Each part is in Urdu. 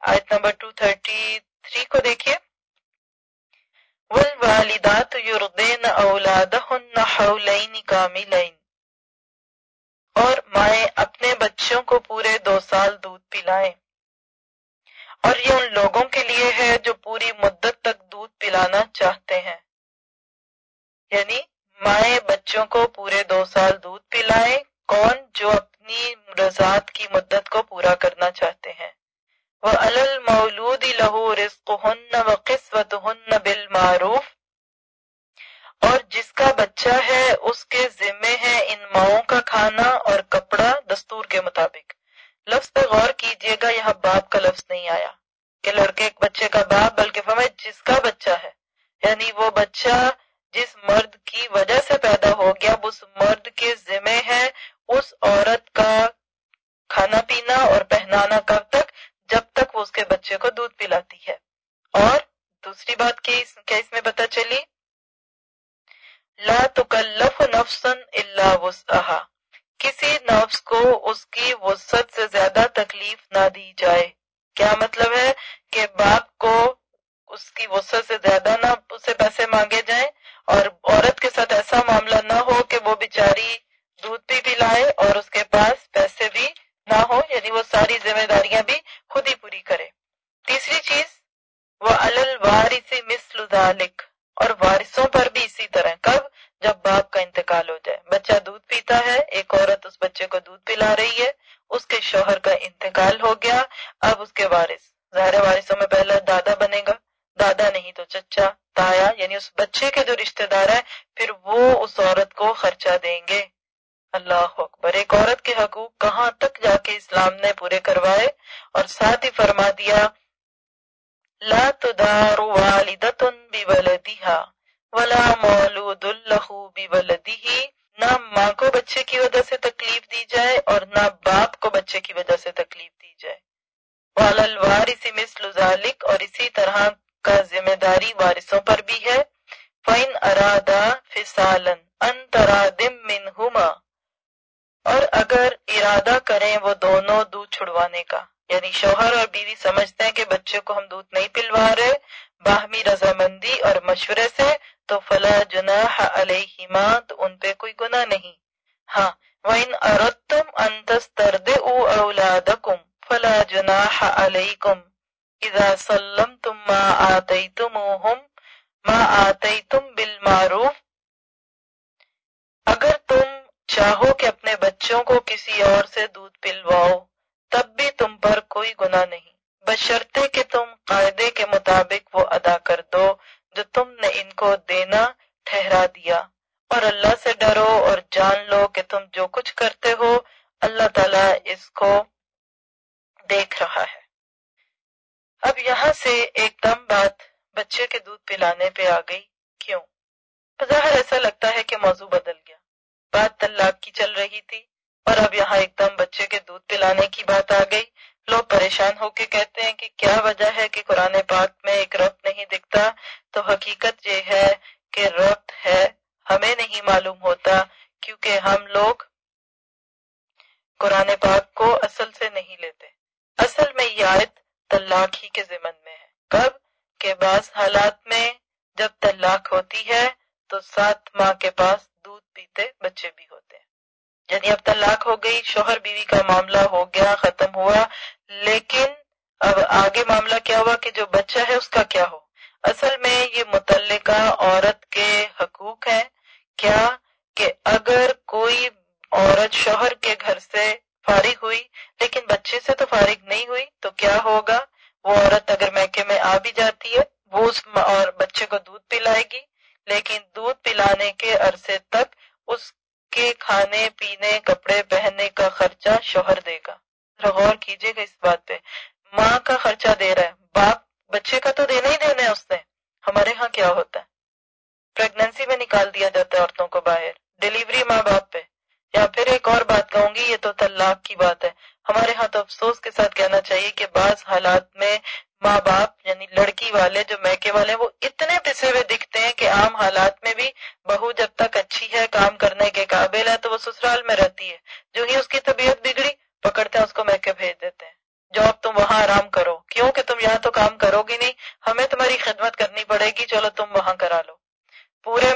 آیت نمبر 233 کو دیکھیے۔ والوالدات یردین اولادہن حولین کاملین اور مائیں اپنے بچوں کو پورے دو سال دودھ پلائیں۔ اور یہ ان لوگوں کے لیے ہے جو پوری مدت تک دودھ پلانا چاہتے ہیں۔ یعنی مائیں بچوں کو پورے دو سال دودھ پلائیں۔ کون جو اپنی رضاعت کی مدت کو پورا کرنا چاہتے ہیں؟ وہ المولود لہو رزق ہن بالمعروف اور جس کا بچہ ہے، اس کے ذمے ہے ان ماؤں کا کھانا اور کپڑا دستور کے مطابق۔ لفظ پہ غور کیجیے گا، یہاں باپ کا لفظ نہیں آیا کہ لڑکے ایک بچے کا باپ، بلکہ فرمائے جس کا بچہ ہے۔ یعنی وہ بچہ جس مرد کی وجہ سے پیدا ہو گیا، اس مرد کے ذمے ہے اس عورت کا کھانا پینا اور پہنانا کب کے بچے کو دودھ پلاتی ہے۔ اور دوسری بات کیا اس میں پتا چلی؟ لا تکلف نفسا الا وسعها کسی نفس کو اس کی وسعت سے زیادہ تکلیف نہ دی جائے۔ کیا مطلب ہے کہ باپ کو اس کی وسعت سے زیادہ نہ اسے پیسے مانگے جائیں اور عورت کے ساتھ ایسا معاملہ نہ ہو کہ وہ بیچاری دودھ بھی پلائے اور اس کے پاس پیسے بھی نہ ہو یعنی وہ ساری ذمہ داریاں بھی خود ہی پوری کرے۔ تیسری چیز، وہ الوارث مثل ذالک اور وارثوں پر بھی اسی طرح کب؟ جب باپ کا انتقال ہو جائے۔ بچہ دودھ پیتا ہے، ایک عورت اس بچے کو دودھ پلا رہی ہے، اس کے شوہر کا انتقال ہو گیا، اب اس کے وارث۔ ظاہر وارثوں میں پہلا دادا بنے گا۔ دادا نہیں تو چچا، تایا یعنی اس بچے کے جو رشتہ دار ہیں، پھر وہ اس عورت کو خرچہ دیں گے۔ اللہ اکبر، ایک عورت کے حقوق کہاں تک جا کے اسلام نے پورے کروائے؟ اور ساتھ ہی فرما دیا، لا تدار والدت بولدیہا ولا مولود له بولدیہ نہ ماں کو بچے کی وجہ سے تکلیف دی جائے اور نہ باپ کو بچے کی وجہ سے تکلیف دی جائے۔ وعلی مثل ذلك اور اسی طرح کا ذمہ داری وارثوں پر بھی ہے۔ فَإِنْ أَرَادَا فِصَالًا أَنْ تَرَادِمْ مِنْهُمَا اور اگر ارادہ کریں وہ دونوں دودھ چھڑوانے کا۔ یعنی شوہر اور بیوی سمجھتے ہیں کہ بچے کو ہم دودھ نہیں پلوا رہے، باہمی رضامندی اور مشورے سے، تو فلا جناح علیہما، تو ان پہ کوئی گناہ نہیں۔ ہاں وَإِنْ أَرَدْتُمْ أَن تَسْتَرْدِئُوا أَوْلَادَكُمْ فَلَا جُنَاحَ عَلَيْكُمْ إِذَا سَلَّمْتُمْ مَا آتَيْتُمُوهُمْ، مَا آتَيْتُمْ بِالْمَعْرُوفِ۔ اگر تم چاہو کہ اپنے بچوں کو کسی اور سے دودھ پلواؤ، تب بھی تم پر کوئی گناہ نہیں۔ بشرطے کہ تم قاعدے کے مطابق وہ ادا کر دو جو تم نے ان کو دینا، ٹھہرا دیا۔ اور اللہ سے ڈرو اور جان لو کہ تم جو کچھ کرتے ہو، اللہ تعالیٰ اس کو دیکھ رہا ہے۔ اب یہاں سے ایک دم بات بچے کے دودھ پلانے پہ آ گئی۔ کیوں؟ ظاہر ایسا لگتا ہے کہ موضوع بدل گیا۔ بات طلاق کی چل رہی تھی، اور اب یہاں ایک دم بچے کے دودھ پلانے کی بات آ گئی۔ لوگ پریشان ہو کے کہتے ہیں کہ کیا وجہ ہے کہ قرآن پاک میں ایک ربط نہیں دکھتا۔ تو حقیقت یہ ہے کہ ربط ہے، ہمیں نہیں معلوم ہوتا، کیونکہ ہم لوگ قرآن پاک کو اصل سے نہیں لیتے۔ اصل میں یہ آیت طلاق ہی کے ذمن میں ہے۔ کب؟ کہ بعض حالات میں جب طلاق ہوتی ہے تو سات ماہ کے پاس پیتے بچے بھی ہوتے ہیں۔ یعنی اب طلاق ہو گئی، شوہر بیوی کا معاملہ ہو گیا، ختم ہوا، لیکن اب آگے معاملہ کیا ہوا کہ جو بچہ ہے، اس کا کیا ہو؟ اصل میں یہ متعلقہ عورت کے حقوق ہیں۔ کیا کہ اگر کوئی عورت شوہر کے گھر سے فارغ ہوئی، لیکن بچے سے تو فارغ نہیں ہوئی، تو کیا ہوگا؟ وہ عورت اگر میکے میں آ بھی جاتی ہے، وہ اس اور بچے کو دودھ پلائے گی، لیکن دودھ پلانے کے عرصے تک اس کے کھانے پینے کپڑے پہننے کا خرچہ شوہر دے گا۔ غور کیجیے گا اس بات پہ۔ ماں کا خرچہ دے رہا ہے۔ باپ بچے کا تو دینا ہی دینا ہے اس نے۔ ہمارے ہاں کیا ہوتا ہے؟ پریگنینسی میں نکال دیا جاتا ہے عورتوں کو باہر۔ ڈلیوری ماں باپ پہ۔ یا پھر ایک اور بات کہوں گی، یہ تو طلاق کی بات ہے۔ ہمارے ہاں تو افسوس کے ساتھ کہنا چاہیے کہ بعض حالات میں ماں باپ یعنی لڑکی والے، جو میکے والے، وہ اتنے پسے ہوئے دکھتے ہیں کہ عام حالات میں بھی بہو جب تک اچھی ہے کام کرنے کے قابل ہے، تو وہ سسرال میں رہتی ہے۔ جو ہی اس کی طبیعت بگڑی، پکڑتے ہیں، اس کو میکے بھیج دیتے ہیں۔ جاب تم وہاں آرام کرو۔ کیوں کہ تم یہاں تو کام کرو گی نہیں؟ ہمیں تمہاری خدمت کرنی پڑے گی۔ چلو تم وہاں کرا لو۔ پورے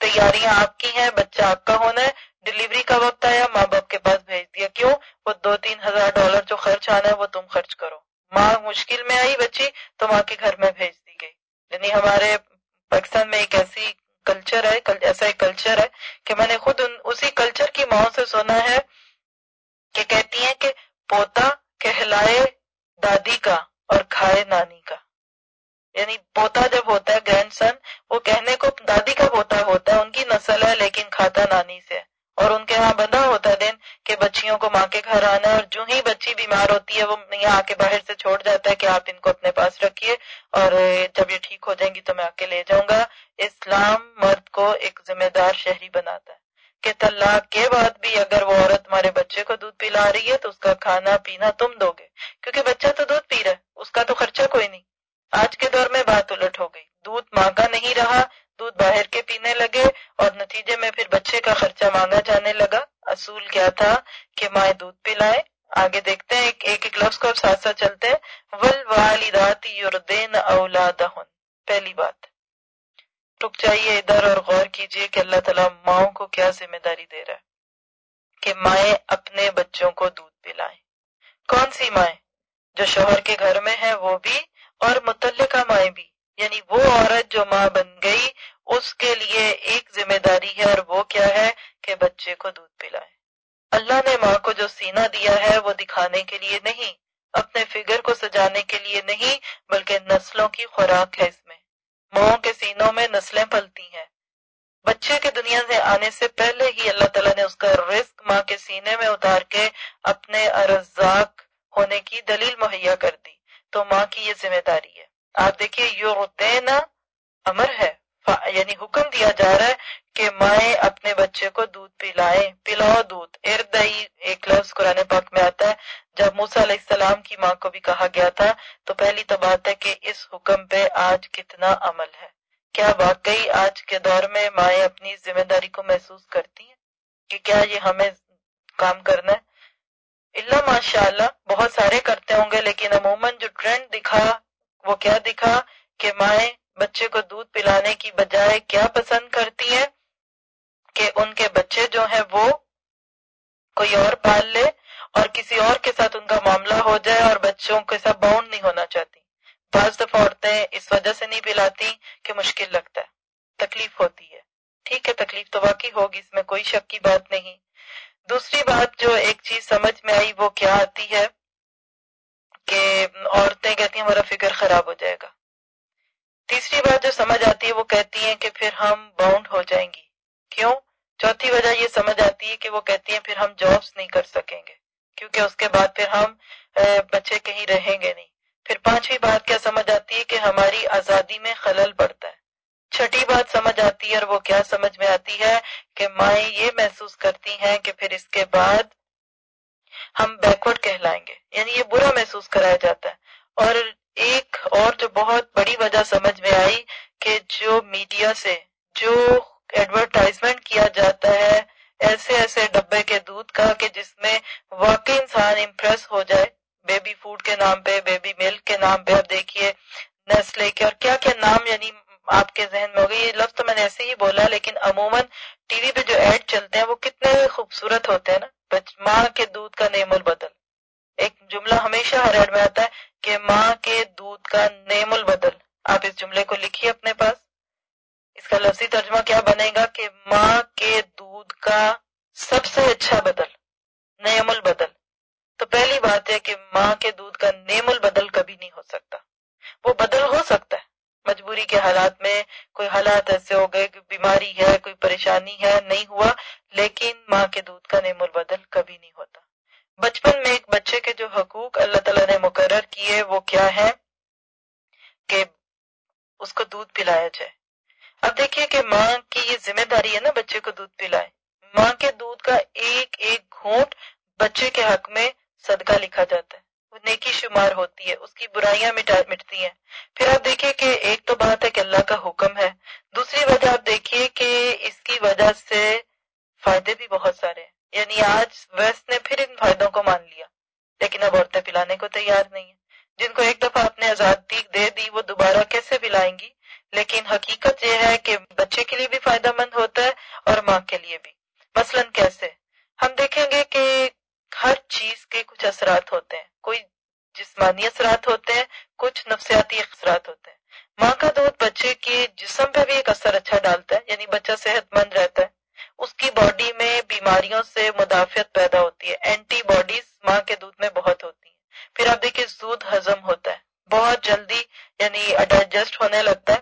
تیاریاں آپ کی ہیں، بچہ آپ کا ہونا ہے۔ ڈلیوری کا وقت آیا، ماں باپ کے پاس بھیج دیا۔ کیوں؟ وہ دو تین ہزار ڈالر جو خرچ آنا ہے، وہ ہمارے پاکستان میں ایک ایسی کلچر ہے ایسا ایک کلچر ہے کہ میں نے خود اسی کلچر کی ماں سے سنا ہے کہ کہتی ہیں کہ پوتا کہلائے دادی کا اور کھائے نانی کا۔ یعنی پوتا جب ہوتا ہے گرینڈ سن وہ کہنے کو دادی کا پوتا ہوتا ہے، ان کی نسل ہے لیکن کھاتا نانی سے۔ اور ان کے ہاں بندہ ہوتا ہے دن کہ بچیوں کو ماں کے گھر آنا ہے اور جو ہی بچی بیمار ہوتی ہے، وہ یہاں آ کے باہر سے چھوڑ جاتا ہے کہ آپ ان کو اپنے پاس رکھیے اور جب یہ ٹھیک ہو جائیں گی تو میں آ کے لے جاؤں گا۔ اسلام مرد کو ایک ذمہ دار شہری بناتا ہے۔ کہ طلاق کے بعد بھی اگر وہ عورت ہمارے بچے کو دودھ پلا رہی ہے تو اس کا کھانا پینا تم دو گے۔ کیونکہ بچہ تو دودھ پی رہا ہے، اس کا تو خرچہ کوئی نہیں۔ آج کے دور میں بات الٹ ہو گئی۔ دودھ ماں کا نہیں رہا، دودھ باہر کے پینے لگے اور نتیجے میں پھر بچے کا خرچہ مانگا جانے لگا۔ اصول کیا تھا کہ مائیں دودھ پلائے آگے دیکھتے ہیں ایک ایک, لفظ کو ساتھ ساتھ چلتے ہیں۔ ول والدات یوردین اولادہن پہلی بات۔ رک جائیے ادھر اور غور کیجیے کہ اللہ تعالیٰ ماؤں کو کیا ذمہ داری دے رہا ہے کہ مائیں اپنے بچوں کو دودھ پلائیں۔ کون سی مائیں؟ جو شوہر کے گھر میں ہے وہ بھی اور متعلقہ مائیں بھی۔ یعنی وہ عورت جو ماں بن گئی اس کے لیے ایک ذمہ داری ہے اور وہ کیا ہے؟ کہ بچے کو دودھ پلائے اللہ نے ماں کو جو سینہ دیا ہے وہ دکھانے کے لیے نہیں، اپنے فگر کو سجانے کے لیے نہیں، بلکہ نسلوں کی خوراک ہے اس میں۔ ماں کے سینوں میں نسلیں پلتی ہیں۔ بچے کے دنیا سے آنے سے پہلے ہی اللہ تعالیٰ نے اس کا رزق ماں کے سینے میں اتار کے اپنے ارزاق ہونے کی دلیل مہیا کر دی۔ تو ماں کی یہ ذمہ داری ہے۔ آپ دیکھیے یو امر ہے۔ یعنی حکم دیا جا رہا ہے کہ مائیں اپنے بچے کو دودھ پلائے پلاؤ دودھ۔ اردئی ایک لفظ قرآن پاک میں آتا ہے۔ جب موسا علیہ السلام کی ماں کو بھی کہا گیا تھا، تو پہلی تو بات ہے کہ اس حکم پہ آج کتنا عمل ہے۔ کیا واقعی آج کے دور میں مائیں اپنی ذمہ داری کو محسوس کرتی ہیں کہ کیا یہ ہمیں کام کرنا ہے؟ اللہ ماشاء اللہ بہت سارے کرتے ہوں گے، لیکن عموماً جو ٹرینڈ دکھا، وہ کیا دکھا کہ مائیں بچے کو دودھ پلانے کی بجائے کیا پسند کرتی ہیں؟ کہ ان کے بچے جو ہیں وہ کوئی اور پال لے اور کسی اور کے ساتھ ان کا معاملہ ہو جائے اور بچوں کے ساتھ باؤنڈ نہیں ہونا چاہتی۔ بعض دفعہ عورتیں اس وجہ سے نہیں پلاتی کہ مشکل لگتا ہے، تکلیف ہوتی ہے۔ ٹھیک ہے، تکلیف تو واقعی ہوگی، اس میں کوئی شک کی بات نہیں۔ دوسری بات جو ایک چیز سمجھ میں آئی وہ کیا آتی ہے کہ عورتیں کہتی ہیں ہمارا فکر خراب ہو جائے گا۔ تیسری بات جو سمجھ آتی ہے وہ کہتی ہیں کہ پھر ہم باؤنڈ ہو جائیں گی کیوں؟ چوتھی وجہ یہ سمجھ آتی ہے کہ وہ کہتی ہیں پھر ہم جابس نہیں کر سکیں گے۔ کیونکہ اس کے بعد پھر ہم بچے کہیں رہیں گے نہیں۔ پھر پانچویں بات کیا سمجھ آتی ہے کہ ہماری آزادی میں خلل پڑتا ہے۔ چھٹی بات سمجھ آتی ہے اور وہ کیا سمجھ میں آتی ہے کہ مائیں یہ محسوس کرتی ہیں کہ پھر اس کے بعد ہم بیکورڈ کہلائیں گے۔ یعنی یہ برا محسوس کرایا جاتا ہے۔ اور ایک اور جو بہت بڑی وجہ سمجھ میں آئی کہ جو میڈیا سے جو ایڈورٹائزمنٹ کیا جاتا ہے ایسے ایسے ڈبے کے دودھ کا کہ جس میں واقعی انسان امپریس ہو جائے، بیبی فوڈ کے نام پہ، بیبی ملک کے نام پہ، اب دیکھیے نیسلے کے اور کیا کیا نام یعنی آپ کے ذہن میں ہوگی یہ لفظ تو میں نے ایسے ہی بولا لیکن عموماً ٹی وی پہ جو ایڈ چلتے ہیں وہ کتنے خوبصورت ہوتے ہیں نا ماں کے دودھ کا نیم البدل۔ ایک جملہ ہمیشہ ہر ایڈ میں آتا ہے کہ ماں کے دودھ کا نیم البدل۔ آپ اس جملے کو لکھیے اپنے پاس۔ اس کا لفظی ترجمہ کیا بنے گا کہ ماں کے دودھ کا سب سے اچھا بدل، نیم البدل۔ تو پہلی بات ہے کہ ماں کے دودھ کا نیم البدل کبھی نہیں ہو سکتا۔ وہ بدل ہو سکتا ہے۔ مجبوری کے حالات میں کوئی حالات ایسے ہو گئے کہ بیماری ہے، کوئی پریشانی ہے، نہیں ہوا، لیکن ماں کے دودھ کا نیم البدل کبھی نہیں ہوتا۔ بچپن میں ایک بچے کے جو حقوق اللہ تعالیٰ نے مقرر کیے، وہ کیا ہے کہ اس کو دودھ پلایا جائے۔ اب دیکھیے کہ ماں کی یہ ذمہ داری ہے نا بچے کو دودھ پلائے۔ ماں کے دودھ کا ایک ایک گھونٹ بچے کے حق میں صدقہ لکھا جاتا ہے۔ وہ نیکی شمار ہوتی ہے، اس کی برائیاں مٹتی ہیں۔ پھر آپ دیکھیے کہ ایک تو بات ہے کہ اللہ کا حکم ہے۔ دوسری وجہ آپ دیکھیے کہ اس کی وجہ سے فائدے بھی بہت سارے ہیں۔ یعنی آج ویسٹ نے پھر ان فائدوں کو مان لیا۔ لیکن اب عورتیں پلانے کو تیار نہیں ہیں۔ جن کو ایک دفعہ اپنے آزادی دے دی، وہ دوبارہ کیسے پلائیں گی؟ لیکن حقیقت یہ ہے کہ بچے کے لیے بھی فائدہ مند ہوتا ہے اور ماں کے لیے بھی۔ مثلا کیسے؟ ہم دیکھیں گے کہ ہر چیز کے کچھ اثرات ہوتے ہیں۔ کوئی جسمانی اثرات ہوتے ہیں، کچھ نفسیاتی اثرات ہوتے ہیں۔ ماں کا دودھ بچے کے جسم پہ بھی ایک اثر اچھا ڈالتا ہے یعنی بچہ صحت مند رہتا ہے۔ اس کی باڈی میں بیماریوں سے مدافعت پیدا ہوتی ہے۔ اینٹی باڈیز ماں کے دودھ میں بہت ہوتی ہیں۔ پھر آپ دیکھیے دودھ ہضم ہوتا ہے۔ بہت جلدی یعنی ڈائجسٹ ہونے لگتا ہے۔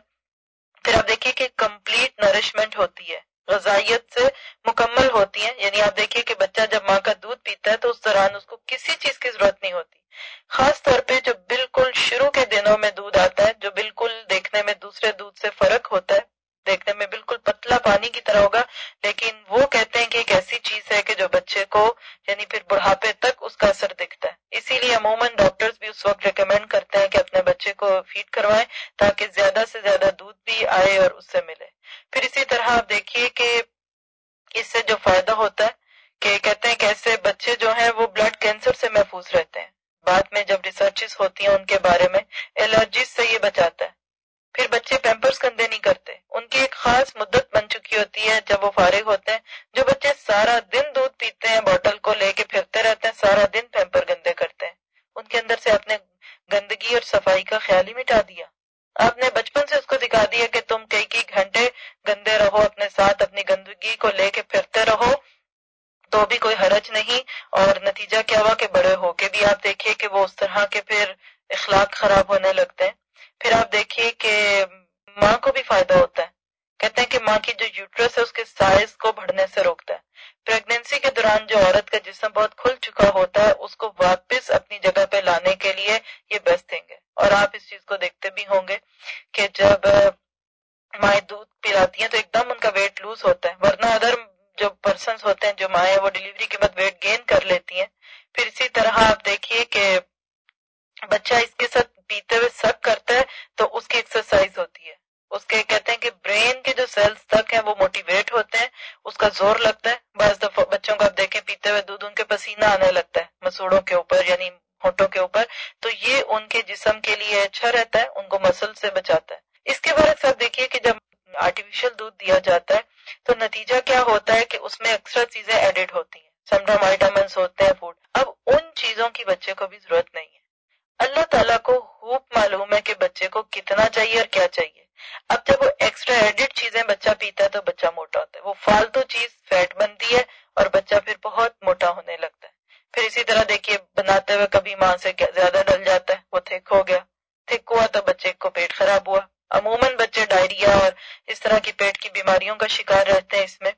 پھر آپ دیکھیے کہ کمپلیٹ نرشمنٹ ہوتی ہے۔ غذائیت سے مکمل ہوتی ہیں۔ یعنی آپ دیکھیے کہ بچہ جب ماں کا دودھ پیتا ہے تو اس دوران اس کو کسی چیز کی ضرورت نہیں ہوتی۔ خاص طور پہ جو بالکل شروع کے دنوں میں دودھ آتا ہے، جو بالکل دیکھنے میں دوسرے دودھ سے فرق ہوتا ہے، دیکھنے میں بالکل پتلا پانی کی طرح ہوگا لیکن وہ کہتے ہیں کہ ایک ایسی چیز ہے کہ جو بچے کو یعنی پھر بڑھاپے تک اس کا اثر دکھتا ہے۔ اسی لیے عموماً ڈاکٹرز بھی اس وقت ریکمینڈ کرتے ہیں کہ اپنے بچے کو فیڈ کروائیں تاکہ زیادہ سے زیادہ دودھ بھی آئے اور اس سے بھی نہیں۔ اور نتیجہ کیا ہوا کہ بڑے ہو کے بھی آپ دیکھیے کہ وہ اس طرح کے پھر اخلاق خراب ہونے لگتے ہیں۔ پھر آپ دیکھیے کہ ماں کو بھی فائدہ ہوتا ہے۔ کہتے ہیں کہ ماں کی جو یوٹرس ہے اس کے سائز کو بڑھنے سے روکتا ہے۔ پریگنینسی کے دوران جو عورت کا جسم بہت کھل چکا ہوتا ہے، اس کو واپس اپنی جگہ پہ لانے کے لیے یہ بیسٹ تھنگ ہے۔ اور آپ اس چیز کو دیکھتے بھی ہوں گے کہ جب مائیں دودھ پلاتی ہیں تو ایک دم ان کا ویٹ لوز ہوتا ہے۔ ورنہ ادر جو پرسنس ہوتے ہیں، جو مائیں وہ ڈلیوری کے بعد ویٹ گین کر لیتی ہیں۔ پھر اسی طرح آپ دیکھیے کہ بچہ اس کے ساتھ پیتے ہوئے سک کرتا ہے تو اس کی ایکسرسائز ہوتی ہے۔ اس کے کہتے ہیں کہ برین کے جو سیلز تک ہیں، وہ موٹیویٹ ہوتے ہیں۔ اس کا زور لگتا ہے۔ بعض دفعہ بچوں کو آپ دیکھیں، پیتے ہوئے دودھ ان کے پسینہ آنے لگتا ہے، مسوڑوں کے اوپر یعنی ہونٹوں کے اوپر۔ تو یہ ان کے جسم کے لیے اچھا رہتا ہے، ان کو مسل سے بچاتا ہے۔ اس کے بعد سب دیکھیے کہ جب آرٹیفیشل دودھ دیا جاتا ہے، تو نتیجہ کیا ہوتا ہے کہ اس میں ایکسٹرا چیزیں ایڈڈ ہوتی ہیں۔ سمڈم وائٹامنس ہوتے ہیں فوڈ اب ان چیزوں کی بچے کو بھی ضرورت نہیں ہے۔ اللہ تعالیٰ کو خوب معلوم ہے کہ بچے کو کتنا چاہیے اور کیا چاہیے۔ اب جب وہ ایکسٹرا ایڈڈ چیزیں بچہ پیتا ہے تو بچہ موٹا ہوتا ہے۔ وہ فالتو چیز فیٹ بنتی ہے اور بچہ پھر بہت موٹا ہونے لگتا ہے۔ پھر اسی طرح دیکھیے، بناتے ہوئے کبھی ماں سے زیادہ ڈل جاتا ہے، وہ تھک ہو گیا۔ تھک ہوا تو بچے کو پیٹ خراب ہوا۔ عموماً بچے ڈائریا اور اس طرح کی پیٹ کی بیماریوں کا شکار رہتے ہیں اس میں۔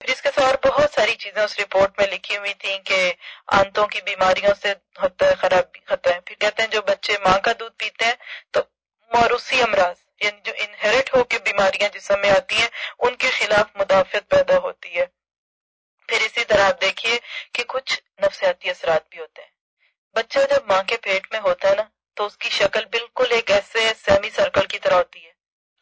پھر اس کے ساتھ بہت ساری چیزیں اس رپورٹ میں لکھی ہوئی تھیں کہ آنتوں کی بیماریوں سے ہوتا ہے خراب ہوتا ہے۔ پھر کہتے ہیں جو بچے ماں کا دودھ پیتے ہیں تو موروثی امراض یعنی جو انہیرٹ ہو کے بیماریاں جسم میں آتی ہیں، ان کے خلاف مدافعت پیدا ہوتی ہے۔ پھر اسی طرح آپ دیکھیے کہ کچھ نفسیاتی اثرات بھی ہوتے ہیں۔ بچہ جب ماں کے پیٹ میں ہوتا ہے نا تو اس کی شکل بالکل ایک ایسے سیمی سرکل کی طرح ہوتی ہے۔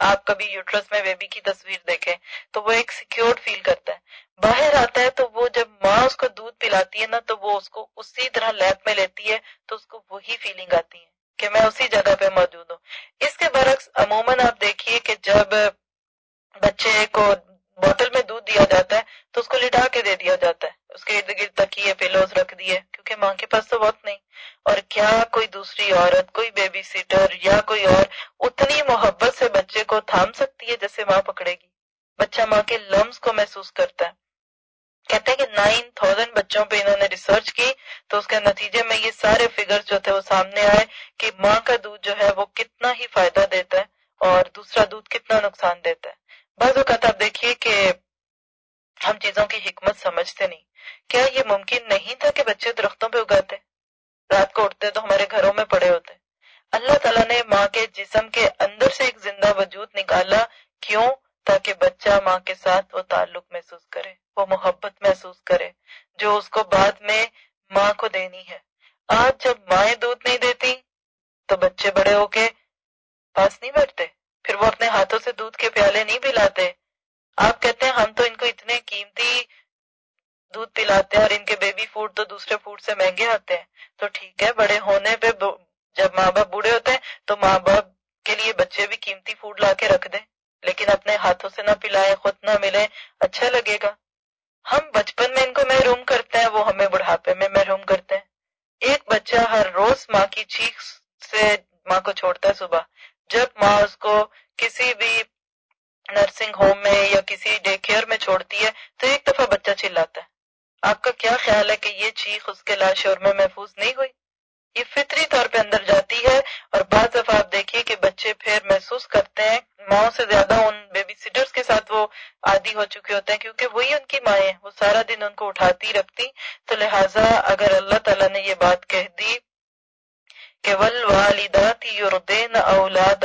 آپ کبھی یوٹرس میں بیبی کی تصویر دیکھیں تو وہ ایک سیکیورڈ فیل کرتا ہے۔ باہر آتا ہے تو وہ جب ماں اس کو دودھ پلاتی ہے نا تو وہ اس کو اسی طرح لیپ میں لیتی ہے تو اس کو وہی فیلنگ آتی ہے کہ میں اسی جگہ پہ موجود ہوں۔ اس کے برعکس عموماً آپ دیکھیے کہ جب بچے کو بوتل میں دودھ دیا جاتا ہے تو اس کو لٹا کے دے دیا جاتا ہے۔ اس کے ارد گرد تکیے پیلوز رکھ دیے، کیونکہ ماں کے پاس تو وقت کوئی دوسری عورت، کوئی بیبی سیٹر یا کوئی اور، اتنی محبت سے بچے کو تھام سکتی ہے جیسے ماں پکڑے گی۔ بچہ ماں کے لمس کو محسوس کرتا ہے۔ کہتے ہیں کہ نائن تھاؤزینڈ بچوں پہ انہوں نے ریسرچ کی، تو اس کے نتیجے میں یہ سارے فگر جو تھے وہ سامنے آئے کہ ماں کا دودھ جو ہے وہ کتنا ہی فائدہ دیتا ہے اور دوسرا دودھ کتنا نقصان دیتا ہے۔ بعض اوقات آپ دیکھیے کہ ہم چیزوں کی حکمت سمجھتے نہیں۔ کیا یہ ممکن نہیں تھا کہ بچے درختوں پہ اگاتے؟ رات کو اٹھتے تو ہمارے گھروں میں پڑے ہوتے۔ اللہ تعالیٰ نے ماں کے جسم کے اندر سے ایک زندہ وجود نکالا۔ کیوں؟ تاکہ بچہ ماں کے ساتھ وہ تعلق محسوس کرے، وہ محبت محسوس کرے، جو اس کو بعد میں ماں کو دینی ہے۔ آج جب مائیں دودھ نہیں دیتی، تو بچے بڑے ہو کے پاس نہیں بیٹھتے۔ پھر وہ اپنے ہاتھوں سے دودھ کے پیالے نہیں پلاتے۔ آپ کہتے ہیں، ہم تو ان کو اتنے قیمتی دودھ پلاتے ہیں اور ان کے بیبی فوڈ تو دوسرے فوڈ سے مہنگے آتے ہیں۔ تو ٹھیک ہے، بڑے ہونے پہ جب ماں باپ بوڑھے ہوتے ہیں تو ماں باپ کے لیے بچے بھی قیمتی فوڈ لا کے رکھ دیں۔ لیکن اپنے ہاتھوں سے نہ پلائے خود نہ ملے اچھا لگے گا۔ ہم بچپن میں ان کو محروم کرتے ہیں، وہ ہمیں بڑھاپے میں محروم کرتے ہیں۔ ایک بچہ ہر روز ماں کی چیخ سے ماں کو چھوڑتا ہے صبح۔ جب ماں اس کو کسی بھی نرسنگ ہوم میں یا کسی ڈے کیئر میں چھوڑتی ہے تو ایک دفعہ بچہ چلاتا ہے۔ آپ کا کیا خیال ہے کہ یہ چیخ اس کے لاش اور میں محفوظ نہیں ہوئی؟ یہ فطری طور پہ اندر جاتی ہے اور بعض دفعہ آپ دیکھیے کہ بچے پھر محسوس کرتے ہیں، ماؤں سے زیادہ ان بیبی سیٹرز کے ساتھ وہ عادی ہو چکے ہوتے ہیں کیونکہ وہی ان کی مائیں وہ سارا دن ان کو اٹھاتی رکھتی۔ تو لہٰذا اگر اللہ تعالیٰ نے یہ بات کہہ دی کہ ول والدات یوردین اولاد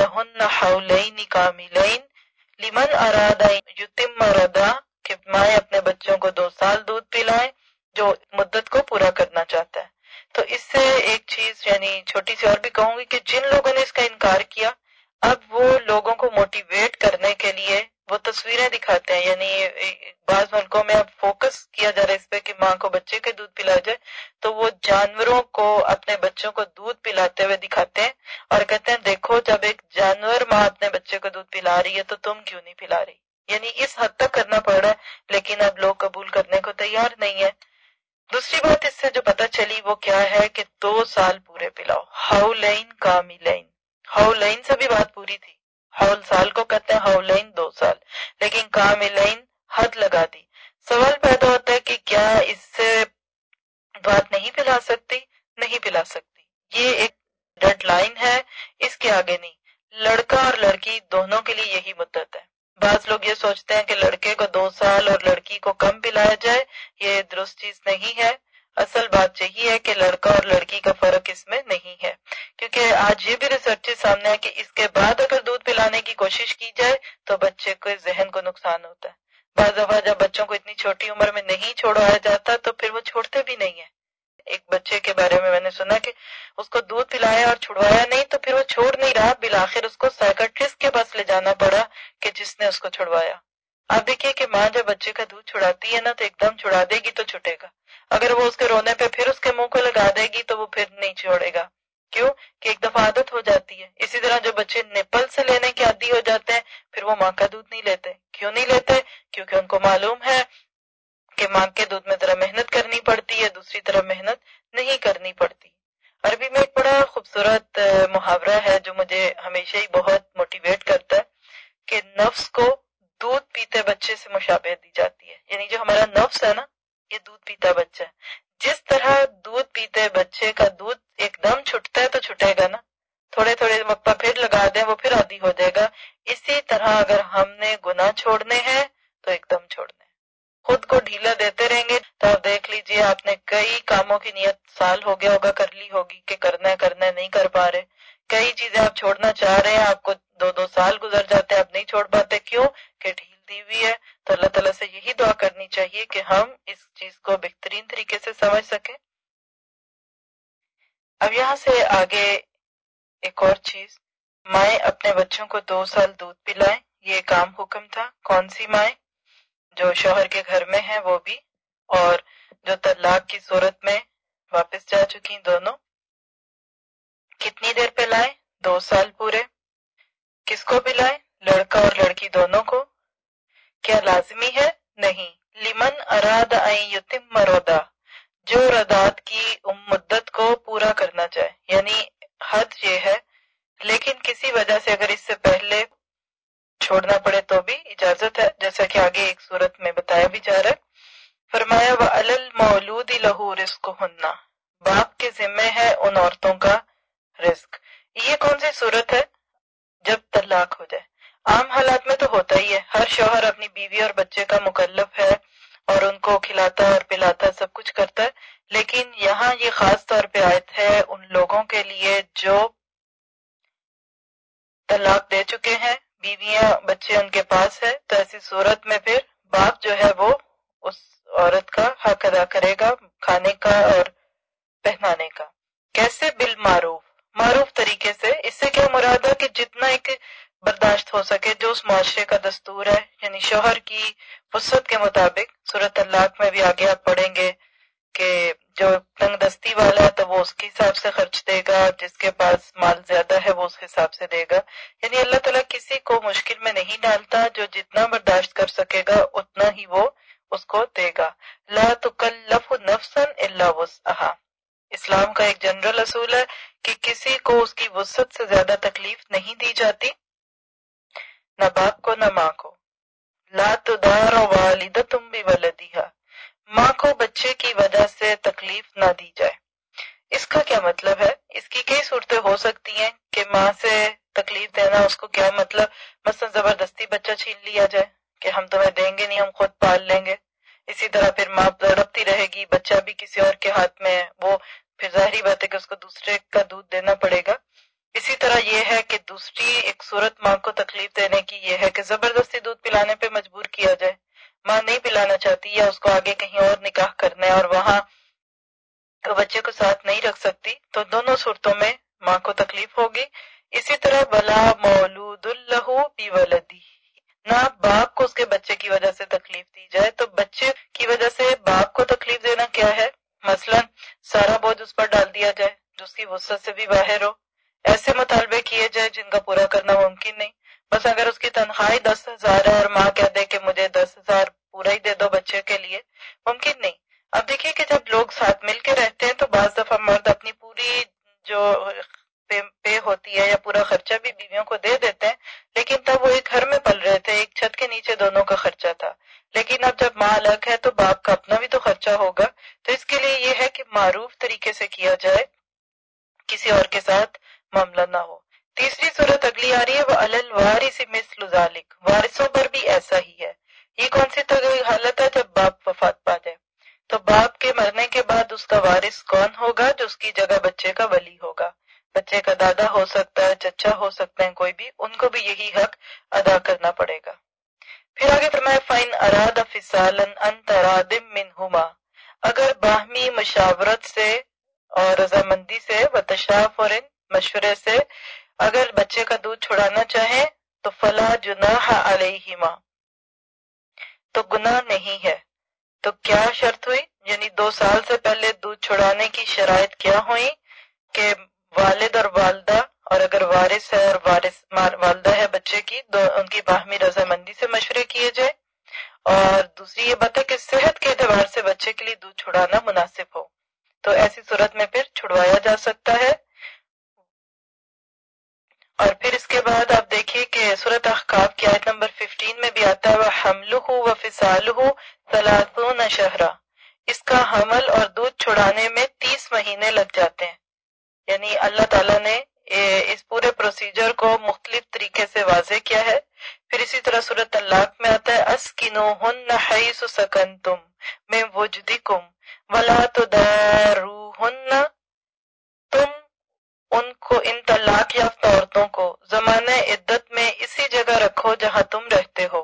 حولین کاملین لمن ارادہ یتم مردا کہ مائیں بچوں کو دو سال دودھ پلائیں جو مدت کو پورا کرنا چاہتا ہے۔ تو اس سے ایک چیز یعنی چھوٹی سی اور بھی کہوں گی کہ جن لوگوں نے اس کا انکار کیا، اب وہ لوگوں کو موٹیویٹ کرنے کے لیے وہ تصویریں دکھاتے ہیں۔ یعنی بعض ملکوں میں اب فوکس کیا جا رہا ہے اس پہ کہ ماں کو بچے کے دودھ پلا جائے، تو وہ جانوروں کو اپنے بچوں کو دودھ پلاتے ہوئے دکھاتے ہیں اور کہتے ہیں، دیکھو جب ایک جانور ماں اپنے بچے کو دودھ پلا رہی ہے تو تم کیوں نہیں پلا رہی؟ یعنی اس حد تک کرنا پڑ رہا ہے، لیکن اب لوگ قبول کرنے کو تیار نہیں ہے دوسری بات اس سے جو پتہ چلی، وہ کیا ہے کہ دو سال پورے پلاؤ۔ ہاؤ لائن کامی لائن ہاؤ لائن سے بھی بات پوری تھی۔ ہاؤل سال کو کہتے ہیں ہاؤ لائن دو سال۔ لیکن کامی لائن حد لگا دی۔ سوال پیدا ہوتا ہے کہ کیا اس سے بات نہیں پلا سکتی؟ نہیں پلا سکتی۔ یہ ایک ڈیڈ لائن ہے، اس کے آگے نہیں۔ لڑکا اور لڑکی دونوں کے لیے یہی مدت ہے۔ بعض لوگ یہ سوچتے ہیں کہ لڑکے کو دو سال اور لڑکی کو کم پلایا جائے، یہ درست چیز نہیں ہے۔ اصل بات یہی ہے کہ لڑکا اور لڑکی کا فرق اس میں نہیں ہے۔ کیونکہ آج یہ بھی ریسرچ سامنے ہے کہ اس کے بعد اگر دودھ پلانے کی کوشش کی جائے تو بچے کو ذہن کو نقصان ہوتا ہے۔ بعض دفعہ جب بچوں کو اتنی چھوٹی عمر میں نہیں چھوڑوایا جاتا تو پھر وہ چھوڑتے بھی نہیں ہیں۔ ایک بچے کے بارے میں میں نے سنا کہ اس کو دودھ پلایا اور چھڑوایا نہیں تو پھر وہ چھوڑ نہیں رہا۔ بلاخر اس کو سائکٹرسٹ کے پاس لے جانا پڑا کہ جس نے اس کو چھڑوایا۔ آپ دیکھیے کہ ماں جب بچے کا دودھ چھڑاتی ہے نا تو ایک دم چھڑا دے گی تو چھٹے گا۔ اگر وہ اس کے رونے پہ پھر اس کے منہ کو لگا دے گی تو وہ پھر نہیں چھوڑے گا۔ کیوں؟ کہ ایک دفعہ عادت ہو جاتی ہے۔ اسی طرح جو بچے نپل سے لینے کے عادی ہو جاتے ہیں، پھر وہ ماں کا دودھ نہیں لیتے۔ کیوں نہیں لیتے؟ کیونکہ ان کو معلوم ہے کہ ماں کے دودھ میں ذرا محنت کرنی پڑتی ہے، دوسری طرف محنت نہیں کرنی پڑتی۔ عربی میں ایک بڑا خوبصورت محاورہ ہے جو مجھے ہمیشہ ہی بہت موٹیویٹ کرتا ہے کہ نفس کو دودھ پیتے بچے سے مشابہ دی جاتی ہے۔ یعنی جو ہمارا نفس ہے نا، یہ دودھ پیتا بچہ ہے۔ جس طرح دودھ پیتے بچے کا دودھ ایک دم چھٹتا ہے تو چھٹے گا نا۔ تھوڑے تھوڑے وقت پھر لگا دیں، وہ پھر عادی ہو جائے گا۔ اسی طرح اگر ہم نے گناہ چھوڑنے ہیں تو ایک دم چھوڑنے خود کو ڈھیلا دیتے رہیں گے، تو آپ دیکھ لیجیے، آپ نے کئی کاموں کی نیت سال ہو گیا ہوگا، کر لی ہوگی کہ کرنا ہے کرنا ہے، نہیں کر پا رہے۔ کئی چیزیں آپ چھوڑنا چاہ رہے ہیں، آپ کو دو دو سال گزر جاتے ہیں، آپ نہیں چھوڑ پاتے۔ کیوں؟ کہ ڈھیل دی ہوئی ہے۔ تو اللہ تعالیٰ سے یہی دعا کرنی چاہیے کہ ہم اس چیز کو بہترین طریقے سے سمجھ سکیں۔ اب یہاں سے آگے ایک اور چیز۔ مائیں اپنے بچوں کو دو سال دودھ پلائیں، یہ ایک عام حکم تھا۔ کون سی مائیں؟ جو شوہر کے گھر میں ہیں وہ بھی، اور جو طلاق کی صورت میں واپس جا چکی دونوں۔ کتنی دیر پہ لائیں دو سال پورے۔ کس کو پلائیں لڑکا اور لڑکی دونوں کو۔ کیا لازمی ہے؟ نہیں۔ لمن اراد یتم مرودا جو ردات کی مدت کو پورا کرنا چاہے۔ یعنی حد یہ ہے، لیکن کسی وجہ سے اگر اس سے پہلے چھوڑنا پڑے تو بھی اجازت ہے، جیسا کہ آگے ایک صورت میں بتایا بھی جا رہا ہے۔ فرمایا وہ المولود لہو رزق ہننا باپ کے ذمے ہے ان عورتوں کا رزق۔ یہ کون سی صورت ہے؟ جب طلاق ہو جائے۔ عام حالات میں تو ہوتا ہی ہے۔ ہر شوہر اپنی بیوی اور بچے کا مکلف ہے اور ان کو کھلاتا اور پلاتا سب کچھ کرتا ہے۔ لیکن یہاں یہ خاص طور پہ آیت ہے ان لوگوں کے لیے جو طلاق دے چکے ہیں۔ بیویاں بچے ان کے پاس ہے، تو ایسی صورت میں پھر باپ جو ہے وہ اس عورت کا حق ادا کرے گا کھانے کا اور پہنانے کا۔ کیسے بال معروف معروف طریقے سے، اس سے کیا مراد ہے کہ جتنا ایک برداشت ہو سکے جو اس معاشرے کا دستور ہے یعنی شوہر کی وسط کے مطابق۔ صورت اللہ میں بھی آگے آپ پڑھیں گے کہ جو تنگ دستی والا ہے تو وہ اس کے حساب سے خرچ دے گا جس کے پاس مال زیادہ ہے وہ اس حساب سے دے گا۔ یعنی اللہ تعالیٰ کسی کو مشکل میں نہیں ڈالتا، جو جتنا برداشت کر سکے گا، اتنا ہی وہ اس کو دے گا۔ لا تکلف نفسن اللہ وسعها اسلام کا ایک جنرل اصول ہے کہ کسی کو اس کی وسعت سے زیادہ تکلیف نہیں دی جاتی، نہ باپ کو، نہ ماں کو۔ لا تدار والدتم بولدیہا۔ ماں کو بچے کی وجہ سے تکلیف نہ دی جائے۔ اس کا کیا مطلب ہے؟ اس کی کئی صورتیں ہو سکتی ہیں کہ ماں سے تکلیف دینا اس کو کیا مطلب؟ مثلا زبردستی بچہ چھین لیا جائے کہ ہم تمہیں دیں گے نہیں، ہم خود پال لیں گے۔ اسی طرح پھر ماں لڑپتی رہے گی، بچہ بھی کسی اور کے ہاتھ میں ہے۔ وہ پھر ظاہری بات ہے کہ اس کو دوسرے کا دودھ دینا پڑے گا۔ اسی طرح یہ ہے کہ دوسری ایک صورت ماں کو تکلیف دینے کی یہ ہے کہ زبردستی دودھ پلانے پہ مجبور کیا جائے۔ ماں نہیں پلانا چاہتی یا اس کو آگے کہیں اور نکاح کرنا ہے اور وہاں بچے کو ساتھ نہیں رکھ سکتی، تو دونوں صورتوں میں ماں کو تکلیف ہوگی۔ اسی طرح بلا مولود اللہ بی ولدی نہ باپ کو اس کے بچے کی وجہ سے تکلیف دی جائے۔ تو بچے کی وجہ سے باپ کو تکلیف دینا کیا ہے؟ مثلا سارا بوجھ اس پر ڈال دیا جائے، جو اس کی وسط سے بھی باہر ہو۔ ایسے مطالبے کیے جائے جن کا پورا کرنا ممکن نہیں۔ بس اگر اس کی تنخواہی دس ہزار ہے اور ماں کہہ دے کہ مجھے دس ہزار پورا ہی دے دو بچے کے لیے، ممکن نہیں۔ اب دیکھیے کہ جب لوگ ساتھ مل کے رہتے ہیں تو بعض دفعہ مرد اپنی پوری جو پے ہوتی ہے یا پورا خرچہ بھی بیویوں کو دے دیتے ہیں، لیکن تب وہ ایک گھر میں پل رہے تھے، ایک چھت کے نیچے دونوں کا خرچہ تھا۔ لیکن اب جب ماں الگ ہے تو باپ کا اپنا بھی تو خرچہ ہوگا۔ تو اس کے لیے یہ ہے کہ معروف طریقے سے کیا جائے، کسی اور کے ساتھ معاملہ نہ ہو۔ تیسری صورت اگلی آ رہی ہے، وہ الوارث مثل ذالک وارثوں پر بھی ایسا ہی ہے۔ یہ کون سی حالت ہے جب باپ وفات پا جائے؟ تو باپ کے مرنے کے بعد اس کا وارث کون ہوگا جو اس کی جگہ بچے کا ولی ہوگا؟ بچے کا دادا ہو سکتا ہے، چچا ہو سکتا ہے کوئی بھی۔ ان کو بھی یہی حق ادا کرنا پڑے گا۔ پھر آگے فرمایا فائن اراد فسالن ان ترادم منہما اگر باہمی مشاورت سے اور رضامندی سے و تشافر مشورے سے اگر بچے کا دودھ چھڑانا چاہیں تو فلا جناح علیہما۔ تو گناہ نہیں ہے۔ تو کیا شرط ہوئی؟ یعنی دو سال سے پہلے دودھ چھڑانے کی شرائط کیا ہوئی کہ والد اور والدہ، اور اگر وارث ہے اور وارث، والدہ ہے بچے کی، دو، ان کی باہمی رضامندی سے مشورے کیے جائے اور دوسری یہ بات ہے کہ صحت کے اعتبار سے بچے کے لیے دودھ چھڑانا مناسب ہو۔ تو ایسی صورت میں پھر چھڑوایا جا سکتا ہے۔ اور پھر اس کے بعد آپ دیکھیے کہ صورت احقاب کی آیت نمبر 15 میں بھی آتا ہے وہ حمل ہو و فسال ہو سلاسون شہرا اس کا حمل اور دودھ چھڑانے میں تیس مہینے لگ جاتے ہیں۔ یعنی اللہ تعالیٰ نے اس پورے پروسیجر کو مختلف طریقے سے واضح کیا ہے۔ پھر اسی طرح صورت اللہ میں آتا ہے اسکنو ہن حیث سکنتم میں وجدکم ولا تداروہن تم ان کو ان طلاق یافتہ عورتوں کو زمانہ عدت میں اسی جگہ رکھو جہاں تم رہتے ہو۔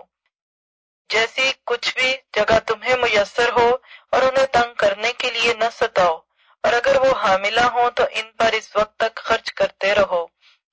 جیسی کچھ بھی جگہ تمہیں میسر ہو اور انہیں تنگ کرنے کے لیے نہ ستاؤ۔ اور اگر وہ حاملہ ہوں تو ان پر اس وقت تک خرچ کرتے رہو۔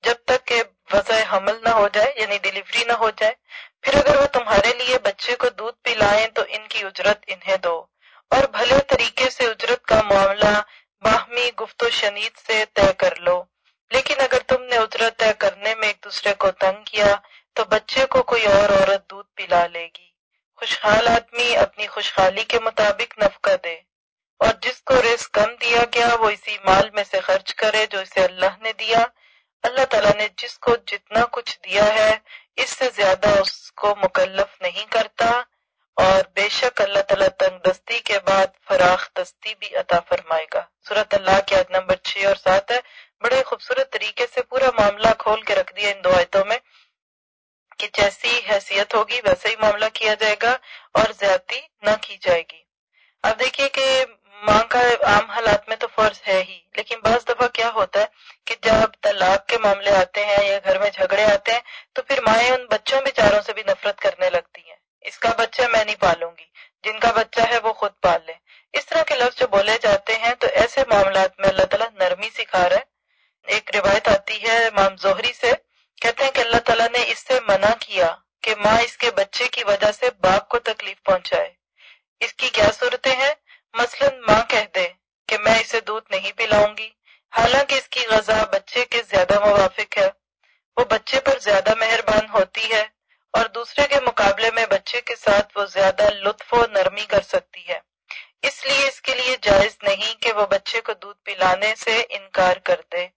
جب تک کہ وضع حمل نہ ہو جائے یعنی ڈلیوری نہ ہو جائے، پھر اگر وہ تمہارے لیے بچے کو دودھ پلائیں تو ان کی اجرت انہیں دو۔ اور بھلے طریقے سے اجرت کا معاملہ باہمی گفت و شنید سے طے کر لو۔ لیکن اگر تم نے اجرت طے کرنے میں ایک دوسرے کو تنگ کیا، تو بچے کو کوئی اور عورت دودھ پلا لے گی۔ خوشحال آدمی اپنی خوشحالی کے مطابق نفقہ دے۔ اور جس کو رزق کم دیا گیا، وہ اسی مال میں سے خرچ کرے جو اسے اللہ نے دیا۔ اللہ تعالیٰ نے جس کو جتنا کچھ دیا ہے، اس سے زیادہ اس کو مکلف نہیں کرتا۔ اور بے شک اللہ تعالیٰ تنگ دستی کے بعد فراخ دستی بھی عطا فرمائے گا۔ صورت اللہ کی عد نمبر چھ اور سات ہے۔ بڑے خوبصورت طریقے سے پورا معاملہ کھول کے رکھ دیا ان دو آیتوں میں کہ جیسی حیثیت ہوگی ویسے ہی معاملہ کیا جائے گا اور زیادتی نہ کی جائے گی۔ اب دیکھیے کہ ماں کا عام حالات میں تو فرض ہے ہی، لیکن بعض دفعہ کیا ہوتا ہے کہ جب طلاق کے معاملے آتے ہیں یا گھر میں جھگڑے آتے ہیں تو پھر مائیں ان بچوں بیچاروں سے بھی نفرت کرنے لگتی ہیں۔ اس کا بچہ میں نہیں پالوں گی۔ جن کا بچہ ہے وہ خود پال لے۔ اس طرح کے لفظ جو بولے جاتے ہیں تو ایسے معاملات میں اللہ تعالیٰ نرمی سکھا رہا ہے۔ ایک روایت آتی ہے امام زہری سے، کہتے ہیں کہ اللہ تعالیٰ نے اس سے منع کیا کہ ماں اس کے بچے کی وجہ سے باپ انکار کر دے۔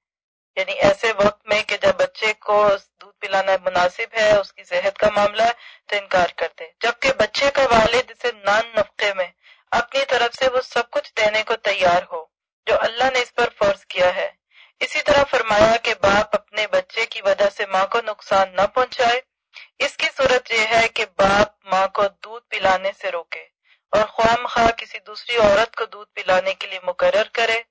یعنی ایسے وقت میں کہ جب بچے کو دودھ پلانا مناسب ہے، اس کی صحت کا معاملہ ہے تو انکار کر دے۔ جبکہ بچے کا والد اسے نان نفقے میں اپنی طرف سے وہ سب کچھ دینے کو تیار ہو، جو اللہ نے اس پر فرض کیا ہے۔ اسی طرح فرمایا کہ باپ اپنے بچے کی وجہ سے ماں کو نقصان نہ پہنچائے۔ اس کی صورت یہ ہے کہ باپ ماں کو دودھ پلانے سے روکے اور خواہ مخواہ کسی دوسری عورت کو دودھ پلانے کے لیے مقرر کرے۔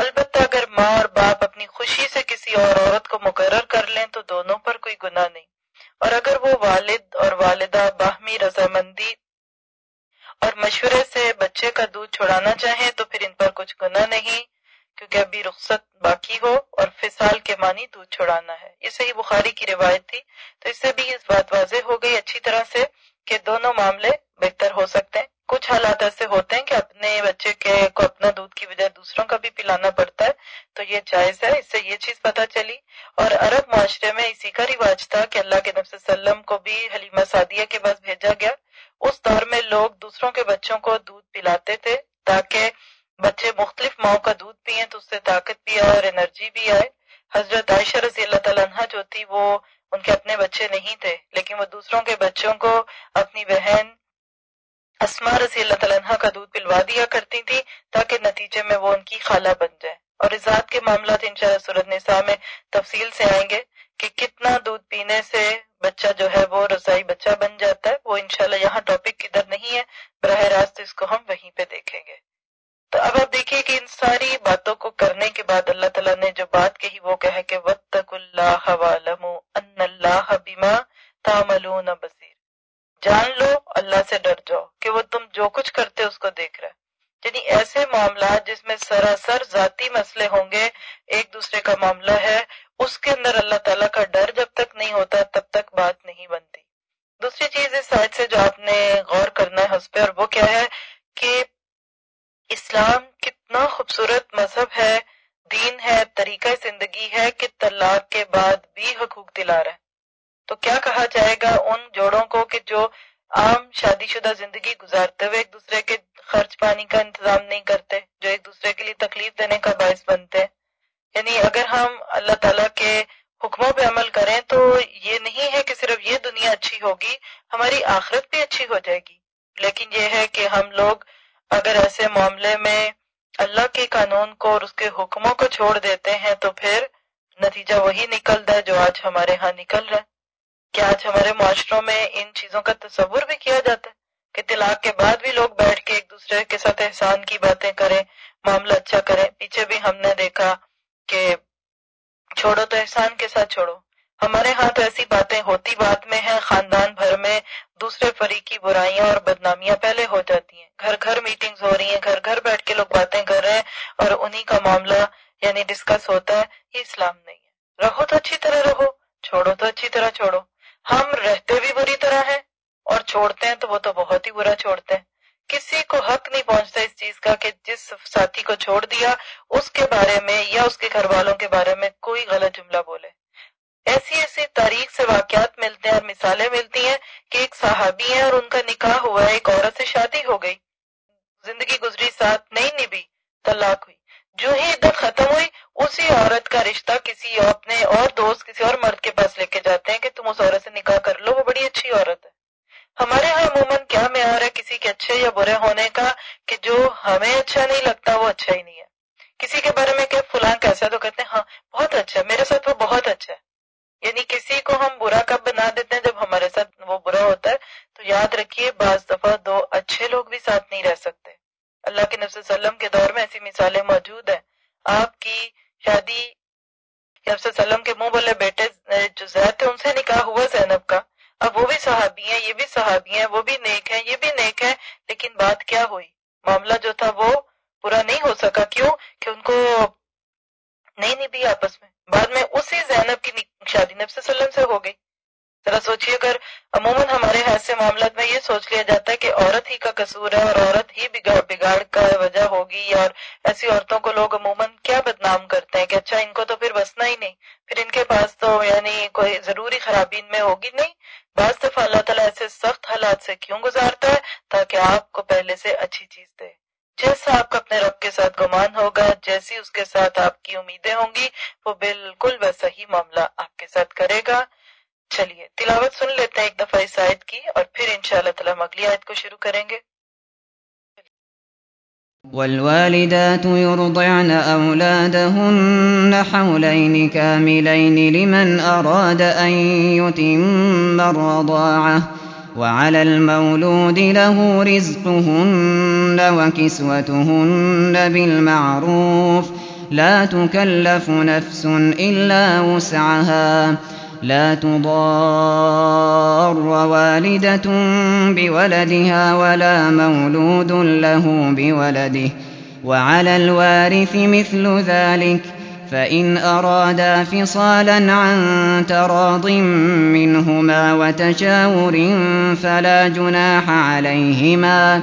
البتہ اگر ماں اور باپ اپنی خوشی سے کسی اور عورت کو مقرر کر لیں تو دونوں پر کوئی گناہ نہیں۔ اور اگر وہ والد اور والدہ باہمی رضامندی اور مشورے سے بچے کا دودھ چھوڑانا چاہیں تو پھر ان پر کچھ گناہ نہیں، کیونکہ ابھی رخصت باقی ہو اور فصال کے معنی دودھ چھوڑانا ہے۔ یہ صحیح بخاری کی روایت تھی۔ تو اس سے بھی اس بات واضح ہو گئی اچھی طرح سے کہ دونوں معاملے بہتر ہو سکتے ہیں۔ کچھ حالات ایسے ہوتے ہیں کہ اپنے بچے کے کو اپنا دودھ کی وجہ دوسروں کا بھی پلانا پڑتا ہے، تو یہ جائز ہے، اس سے یہ چیز پتہ چلی۔ اور عرب معاشرے میں اسی کا رواج تھا کہ اللہ کے نفس وسلم کو بھی حلیمہ سعدیہ کے پاس بھیجا گیا۔ اس دور میں لوگ دوسروں کے بچوں کو دودھ پلاتے تھے تاکہ بچے مختلف ماؤں کا دودھ پیئیں، تو اس سے طاقت بھی آئے اور انرجی بھی آئے۔ حضرت عائشہ رضی اللہ تعالیٰ عنہ جو تھی، وہ ان کے اپنے بچے نہیں تھے، لیکن وہ دوسروں کے بچوں کو اپنی بہن اسما رضی اللہ تعالیٰ عنہ کا دودھ پلوا دیا کرتی تھی تاکہ نتیجے میں وہ ان کی خالہ بن جائے۔ اور ذات کے معاملات ان شاء اللہ نساء میں تفصیل سے آئیں گے کہ کتنا دودھ پینے سے بچہ جو ہے وہ رسائی بچہ بن جاتا ہے۔ وہ انشاءاللہ یہاں ٹاپک کدھر نہیں ہے، براہ راست اس کو ہم وہیں پہ دیکھیں گے۔ تو اب آپ دیکھیے کہ ان ساری باتوں کو کرنے کے بعد اللہ تعالیٰ نے جو بات کہی وہ کہے کہ وطق اللہ ان اللہ بما تعملون بصیر جان لو، اللہ سے ڈر جاؤ کہ وہ تم جو کچھ کرتے اس کو دیکھ رہا ہے۔ یعنی ایسے معاملات جس میں سراسر ذاتی مسئلے ہوں گے، ایک دوسرے کا معاملہ ہے، اس کے اندر اللہ تعالیٰ کا ڈر جب تک نہیں ہوتا، تب تک بات نہیں بنتی۔ دوسری چیز اس سائڈ سے جو آپ نے غور کرنا ہے اس پہ، اور وہ کیا ہے کہ اسلام کتنا خوبصورت مذہب ہے، دین ہے، طریقہ زندگی ہے کہ طلاق کے بعد بھی حقوق دلا رہا ہے۔ تو کیا کہا جائے گا ان جوڑوں کو کہ جو عام شادی شدہ زندگی گزارتے ہوئے ایک دوسرے کے خرچ پانی کا انتظام نہیں کرتے، جو ایک دوسرے کے لیے تکلیف دینے کا باعث بنتے؟ یعنی اگر ہم اللہ تعالیٰ کے حکموں پہ عمل کریں تو یہ نہیں ہے کہ صرف یہ دنیا اچھی ہوگی، ہماری آخرت بھی اچھی ہو جائے گی۔ لیکن یہ ہے کہ ہم لوگ اگر ایسے معاملے میں اللہ کے قانون کو اور اس کے حکموں کو چھوڑ دیتے ہیں تو پھر نتیجہ وہی نکلتا ہے جو آج ہمارے ہاں نکل رہا ہے۔ کہ آج ہمارے معاشروں میں ان چیزوں کا تصور بھی کیا جاتا ہے کہ طلاق کے بعد بھی لوگ بیٹھ کے ایک دوسرے کے ساتھ احسان کی باتیں کریں، معاملہ اچھا کریں۔ پیچھے بھی ہم نے دیکھا کہ چھوڑو تو احسان کے ساتھ چھوڑو۔ ہمارے ہاں تو ایسی باتیں ہوتی بات میں ہیں، خاندان بھر میں دوسرے فریق کی برائیاں اور بدنامیاں پہلے ہو جاتی ہیں۔ گھر گھر میٹنگز ہو رہی ہیں، گھر گھر بیٹھ کے لوگ باتیں کر رہے ہیں اور انہی کا معاملہ یعنی ڈسکس ہوتا ہے، یہ اسلام نہیں ہے۔ رہو تو اچھی طرح رہو، چھوڑو تو اچھی طرح چھوڑو۔ ہم رہتے بھی بری طرح ہیں اور چھوڑتے ہیں تو وہ تو بہت ہی برا چھوڑتے ہیں۔ کسی کو حق نہیں پہنچتا اس چیز کا کہ جس ساتھی کو چھوڑ دیا، اس کے بارے میں یا اس کے گھر والوں کے بارے میں کوئی غلط جملہ بولے۔ ایسی ایسی تاریخ سے واقعات ملتے ہیں اور مثالیں ملتی ہیں کہ ایک صحابی ہے اور ان کا نکاح ہوا ہے، ایک عورت سے شادی ہو گئی۔ زندگی گزری، ساتھ نہیں نبھی، طلاق ہوئی۔ جو ہی عدت ختم ہوئی، اسی عورت کا رشتہ کسی اپنے اور دوست، کسی اور مرد کے پاس لے کے جاتے ہیں کہ تم اس عورت سے نکاح کر لو، وہ بڑی اچھی عورت ہے۔ ہمارے ہاں عموماً کیا معیار ہے کسی کے اچھے یا برے ہونے کا کہ جو ہمیں اچھا نہیں لگتا، وہ اچھا ہی نہیں ہے۔ کسی کے بارے میں کہ فلاں کیسا تو کہتے ہیں ہاں بہت اچھا ہے، میرے ساتھ وہ بہت اچھا ہے۔ یعنی کسی کو ہم برا کب بنا دیتے ہیں، جب ہمارے ساتھ وہ برا ہوتا ہے، تو یاد رکھیے، بعض دفعہ دو اچھے لوگ بھی ساتھ نہیں رہ سکتے۔ اللہ کے نفس وسلم کے دور میں ایسی مثالیں موجود ہیں۔ آپ کی شادی نفس وسلم کے منہ بولے بیٹے، جو زید تھے، ان سے نکاح ہوا زینب کا۔ اب وہ بھی صحابی ہیں، یہ بھی صحابی ہیں، وہ بھی نیک ہیں، یہ بھی نیک ہے لیکن بات کیا ہوئی؟ معاملہ جو تھا وہ پورا نہیں ہو سکا۔ کیوں؟ کہ ان کو نہیں نبھی آپس میں۔ بعد میں اسی زینب کی شادی نفس وسلم سے ہو گئی۔ ذرا سوچیے، اگر عموماً ہمارے ایسے معاملات میں یہ سوچ لیا جاتا ہے کہ عورت ہی کا قصور ہے اور عورت ہی بگاڑ کا وجہ ہوگی اور ایسی عورتوں کو لوگ عموماً کیا بدنام کرتے ہیں کہ اچھا ان کو تو پھر بسنا ہی نہیں، پھر ان کے پاس تو یعنی کوئی ضروری خرابی ان میں ہوگی نہیں۔ بعض دفعہ اللہ تعالیٰ ایسے سخت حالات سے کیوں گزارتا ہے؟ تاکہ آپ کو پہلے سے اچھی چیز دے۔ جیسا آپ کا اپنے رب کے ساتھ گمان ہوگا، جیسی اس کے ساتھ آپ کی امیدیں ہوں گی، وہ بالکل ویسا ہی معاملہ آپ کے ساتھ کرے گا۔ چلیے تلاوت سن لیتے ہیں ایک دفعہ اس آیت کی اور پھر انشاءاللہ تعالی ہم اگلی آیت کو شروع کریں گے والوالدات يرضعن أولادهن حولين كاملين لمن أراد أن يتم الرضاعة وعلى المولود له رزقهن وكسوتهن بالمعروف لا تكلف نفس إلا وسعها. لا تضار والدة بولدها ولا مولود له بولده. وعلى الوارث مثل ذلك فإن أرادا فصالا عن تراض منهما وتشاور فلا جناح عليهما.